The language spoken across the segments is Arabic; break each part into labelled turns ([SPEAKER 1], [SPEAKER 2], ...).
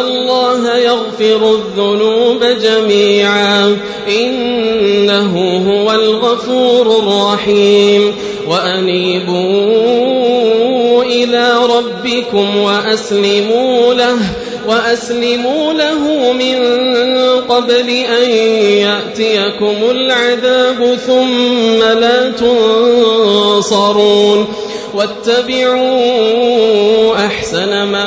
[SPEAKER 1] الله يغفر الذنوب جميعا. إنه هو الغفور الرحيم. وأنيبوا إلى ربكم وأسلموا له وأسلموا له من قبل أن يأتيكم العذاب ثم لا تنصرون. واتبعوا أحسن ما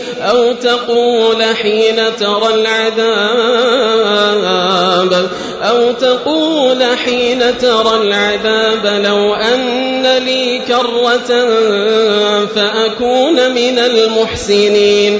[SPEAKER 1] أو تقول حين ترى العذاب أو تقول حين ترى العذاب لو أن لي كرة فأكون من المحسنين.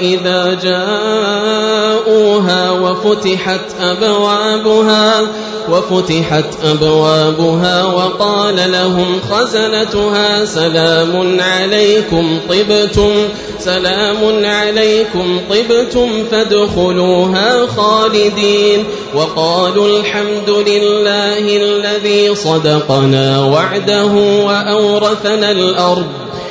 [SPEAKER 1] إذا جاءوها وفتحت أبوابها وفتحت أبوابها وقال لهم خزنتها سلام عليكم طبتم سلام عليكم طبتم فادخلوها خالدين. وقالوا الحمد لله الذي صدقنا وعده وأورثنا الأرض.